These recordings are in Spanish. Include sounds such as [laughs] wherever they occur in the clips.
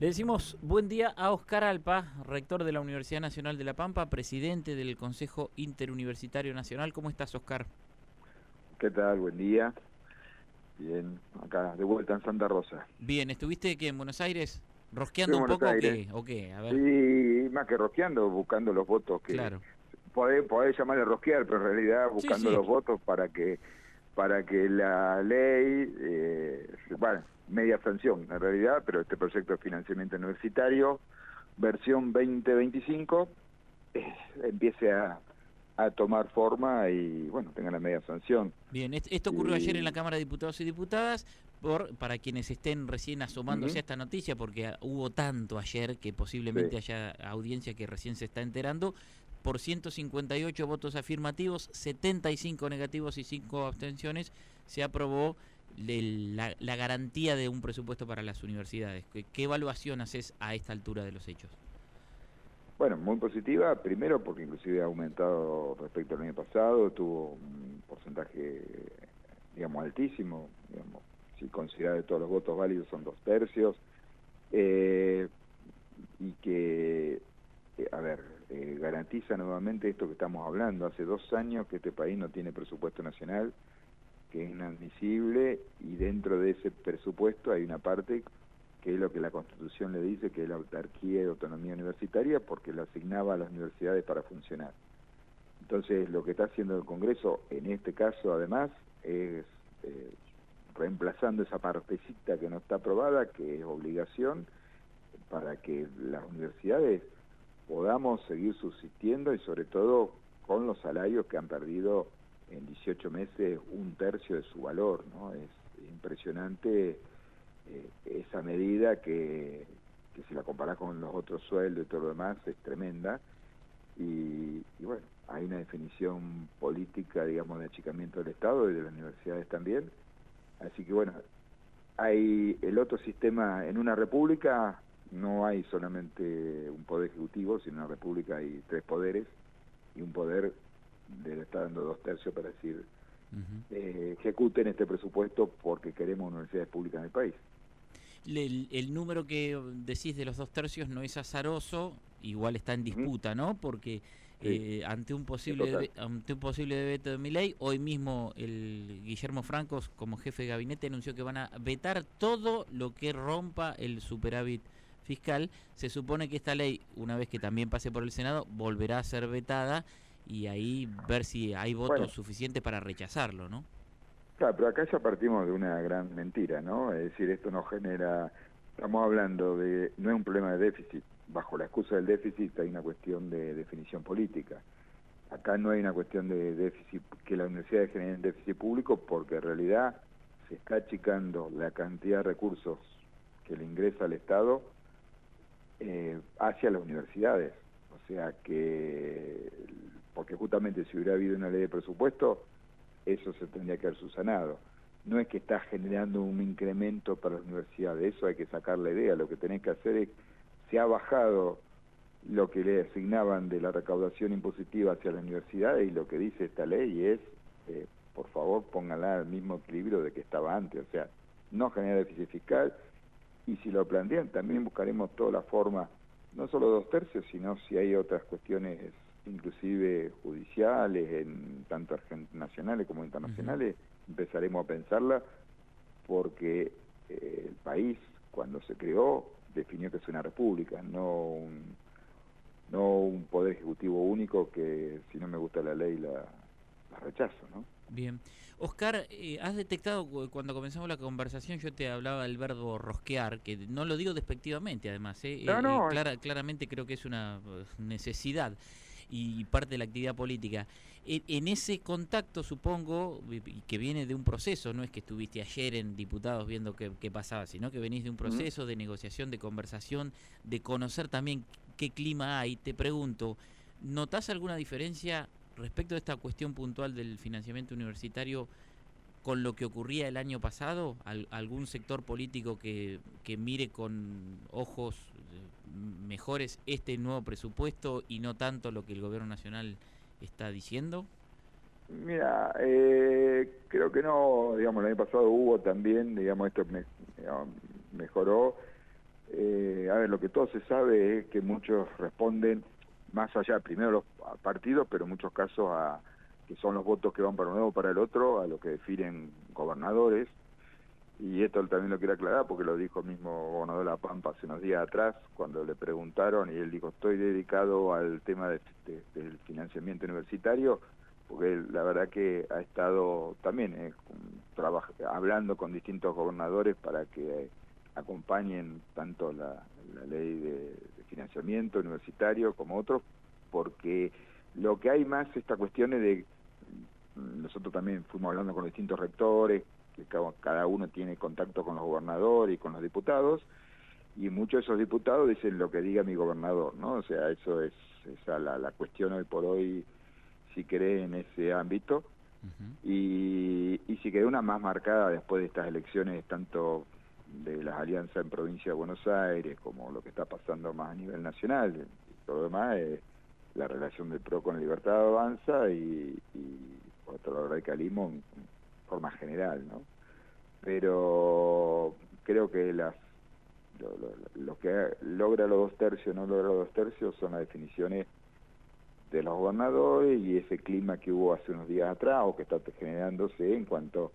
Le decimos buen día a Oscar Alpa, rector de la Universidad Nacional de La Pampa, presidente del Consejo Interuniversitario Nacional. ¿Cómo estás, Oscar? ¿Qué tal? Buen día. Bien, acá de vuelta en Santa Rosa. Bien, ¿estuviste aquí en Buenos Aires? ¿Rosqueando un poco o qué? A ver. Sí, más que rosqueando, buscando los votos que... Claro. Podés, llamarle rosquear, pero en realidad buscando los votos para que para que la ley, eh, bueno, media sanción en realidad, pero este proyecto de financiamiento universitario, versión 2025, eh, empiece a, tomar forma y, bueno, tenga la media sanción. Bien, esto ocurrió ayer en la Cámara de Diputados y Diputadas, por para quienes estén recién asomándose a esta noticia, porque hubo tanto ayer que posiblemente haya audiencia que recién se está enterando, por 158 votos afirmativos, 75 negativos y 5 abstenciones, se aprobó la, garantía de un presupuesto para las universidades. ¿Qué, ¿Qué, evaluación haces a esta altura de los hechos? Bueno, muy positiva, primero porque inclusive ha aumentado respecto al año pasado, tuvo un porcentaje, digamos, altísimo, si considera de todos los votos válidos son dos tercios, eh, y que, nuevamente esto que estamos hablando, hace dos años que este país no tiene presupuesto nacional, que es inadmisible y dentro de ese presupuesto hay una parte que es lo que la Constitución le dice, que es la autarquía y autonomía universitaria, porque lo asignaba a las universidades para funcionar. Entonces, lo que está haciendo el Congreso, en este caso, además, es eh, reemplazando esa partecita que no está aprobada, que es obligación, para que las universidades podamos seguir subsistiendo y sobre todo con los salarios que han perdido en 18 meses un tercio de su valor, ¿no? Es impresionante eh, esa medida que, que si la comparás con los otros sueldos y todo lo demás es tremenda y, bueno, hay una definición política, digamos, de achicamiento del Estado y de las universidades también, así que bueno, hay el otro sistema, en una república no hay solamente un poder ejecutivo, sino en una república hay tres poderes. Y un poder le está dando dos tercios para decir eh, ejecuten este presupuesto porque queremos universidades públicas en el país. El, número que decís de los dos tercios no es azaroso, igual está en disputa, ¿no? Porque eh, ante un posible ante un posible veto de mi ley, hoy mismo el Guillermo Francos como jefe de gabinete anunció que van a vetar todo lo que rompa el superávit fiscal. Se supone que esta ley, una vez que también pase por el Senado, volverá a ser vetada y ahí ver si hay votos suficientes para rechazarlo, ¿no? Claro, pero acá ya partimos de una gran mentira, ¿no? Es decir, esto no genera, estamos hablando de, no es un problema de déficit, bajo la excusa del déficit hay una cuestión de definición política. Acá no hay una cuestión de déficit, que la universidad generen déficit público, porque en realidad se está achicando la cantidad de recursos que le ingresa al Estado eh, hacia las universidades. O sea que porque justamente si hubiera habido una ley de presupuesto, eso se tendría que haber subsanado. No es que está generando un incremento para las universidades, eso hay que sacar la idea, lo que tenés que hacer es, se ha bajado lo que le asignaban de la recaudación impositiva hacia las universidades y lo que dice esta ley es, eh, por favor, pónganla al mismo equilibrio de que estaba antes, o sea, no genera déficit fiscal y si lo plantean también buscaremos toda la forma, no solo dos tercios, sino si hay otras cuestiones inclusive judiciales, en tanto nacionales como internacionales, empezaremos a pensarla porque eh, el país cuando se creó definió que es una república, no un, no un poder ejecutivo único que si no me gusta la ley la, la rechazo, ¿no? Bien. Oscar, eh, has detectado cuando comenzamos la conversación, yo te hablaba del verbo rosquear, que no lo digo despectivamente además, ¿eh? eh claramente creo que es una necesidad y parte de la actividad política. En, ese contacto, supongo, que viene de un proceso, no es que estuviste ayer en diputados viendo qué, pasaba, sino que venís de un proceso de negociación, de conversación, de conocer también qué clima hay. Te pregunto, ¿notás alguna diferencia respecto a esta cuestión puntual del financiamiento universitario con lo que ocurría el año pasado? ¿Algún sector político que, que mire con ojos eh, mejores este nuevo presupuesto y no tanto lo que el gobierno nacional está diciendo? Mira, eh, creo que no, digamos, el año pasado hubo también, digamos, esto mejoró. Eh, a ver, lo que todo se sabe es que muchos responden más allá, primero los partidos, pero en muchos casos a que son los votos que van para uno o para el otro, a lo que definen gobernadores. Y esto también lo quiero aclarar porque lo dijo el mismo gobernador de La Pampa hace unos días atrás, cuando le preguntaron y él dijo, estoy dedicado al tema de, del financiamiento universitario, porque la verdad que ha estado también eh, hablando con distintos gobernadores para que acompañen tanto la, ley de, financiamiento universitario como otros, porque lo que hay más esta cuestión es de, nosotros también fuimos hablando con distintos rectores, que cada uno tiene contacto con los gobernadores y con los diputados, y muchos de esos diputados dicen lo que diga mi gobernador, ¿no? O sea, eso es esa la, la cuestión hoy por hoy, si cree en ese ámbito, y, y si quedó una más marcada después de estas elecciones, tanto de las alianzas en provincia de Buenos Aires, como lo que está pasando más a nivel nacional. Todo lo demás la relación del PRO con la libertad avanza y, y otro Calimo en, forma general, ¿no? Pero creo que las lo, que logra los dos tercios no logra los dos tercios son las definiciones de los gobernadores y ese clima que hubo hace unos días atrás o que está generándose en cuanto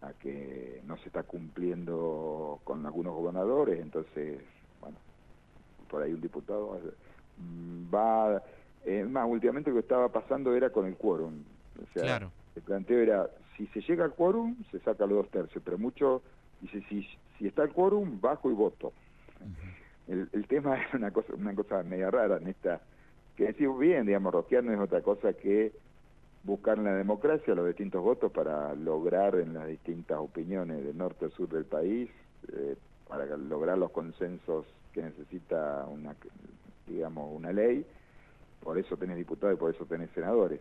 a que no se está cumpliendo con algunos gobernadores, entonces, bueno, por ahí un diputado mm, va... Eh, más, últimamente lo que estaba pasando era con el quórum. O sea, el planteo era, si se llega al quórum, se saca los dos tercios, pero mucho dice, si, si está el quórum, bajo y voto. el, el, tema [laughs] es una cosa, una cosa media rara en esta, que decimos bien, digamos, rosquear no es otra cosa que buscar en la democracia los distintos votos para lograr en las distintas opiniones del norte al sur del país, eh, para lograr los consensos que necesita una, digamos, una ley, por eso tenés diputados y por eso tenés senadores.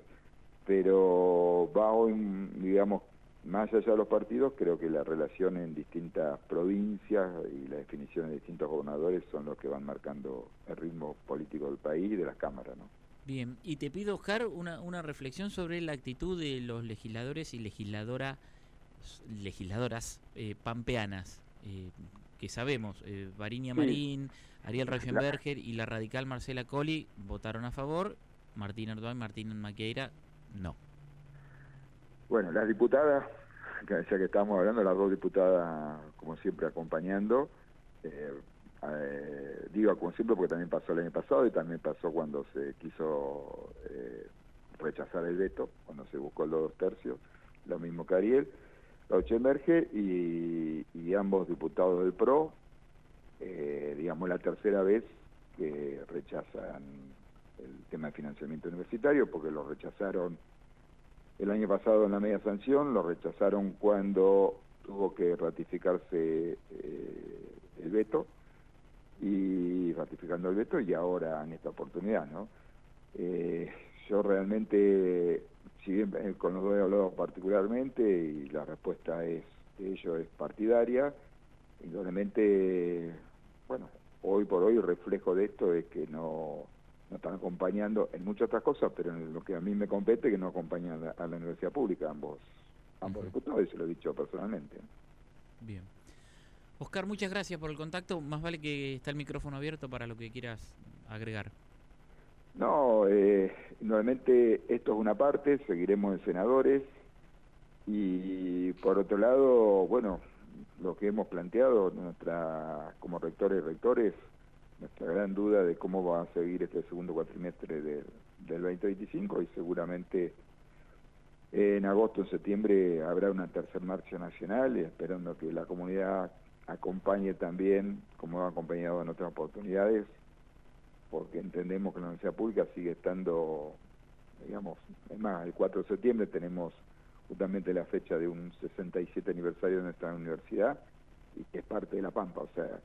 Pero va hoy, digamos, más allá de los partidos, creo que la relación en distintas provincias y la definición de distintos gobernadores son los que van marcando el ritmo político del país y de las cámaras, ¿no? Bien, y te pido, Oscar, una, una reflexión sobre la actitud de los legisladores y legisladora, legisladoras eh, pampeanas, eh, que sabemos, eh, Varinia Marín, Ariel Reichenberger y la radical Marcela Colli votaron a favor, Martín Erdogan y Martín Maqueira no. Bueno, las diputadas, ya que estamos hablando, las dos diputadas, como siempre, acompañando, eh, eh, digo siempre porque también pasó el año pasado y también pasó cuando se quiso eh, rechazar el veto, cuando se buscó los dos tercios, lo mismo que Ariel, Lauchenberge y, y ambos diputados del PRO, eh, digamos la tercera vez que rechazan el tema de financiamiento universitario porque lo rechazaron el año pasado en la media sanción, lo rechazaron cuando tuvo que ratificarse eh, el veto y ratificando el veto y ahora en esta oportunidad, ¿no? Eh, yo realmente, si bien eh, con los dos he hablado particularmente y la respuesta es de ellos es partidaria, indudablemente, bueno, hoy por hoy el reflejo de esto es que no, no están acompañando en muchas otras cosas, pero en lo que a mí me compete que no acompañan a la, universidad pública ambos, ambos diputados, y se lo he dicho personalmente. Bien. Oscar, muchas gracias por el contacto. Más vale que está el micrófono abierto para lo que quieras agregar. No, eh, nuevamente esto es una parte, seguiremos en senadores y por otro lado, bueno, lo que hemos planteado nuestra como rectores y rectores, nuestra gran duda de cómo va a seguir este segundo cuatrimestre del 2025 y seguramente en agosto, en septiembre habrá una tercera marcha nacional esperando que la comunidad acompañe también, como ha acompañado en otras oportunidades, porque entendemos que la universidad pública sigue estando, digamos, es más, el 4 de septiembre tenemos justamente la fecha de un 67 aniversario de nuestra universidad y que es parte de la Pampa, o sea,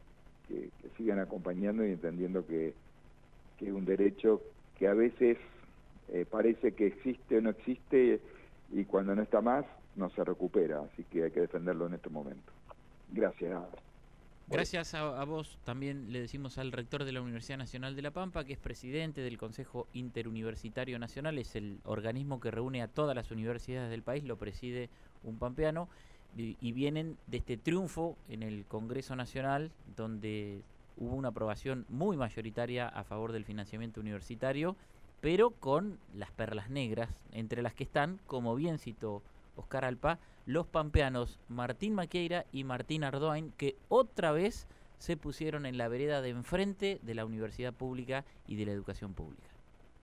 que, sigan acompañando y entendiendo que, que es un derecho que a veces eh, parece que existe o no existe y cuando no está más no se recupera, así que hay que defenderlo en este momento. Gracias. Gracias a, vos también le decimos al rector de la Universidad Nacional de La Pampa, que es presidente del Consejo Interuniversitario Nacional, es el organismo que reúne a todas las universidades del país, lo preside un pampeano, y, y vienen de este triunfo en el Congreso Nacional, donde hubo una aprobación muy mayoritaria a favor del financiamiento universitario, pero con las perlas negras, entre las que están, como bien citó Oscar Alpa, los pampeanos Martín Maqueira y Martín Ardoin, que otra vez se pusieron en la vereda de enfrente de la universidad pública y de la educación pública.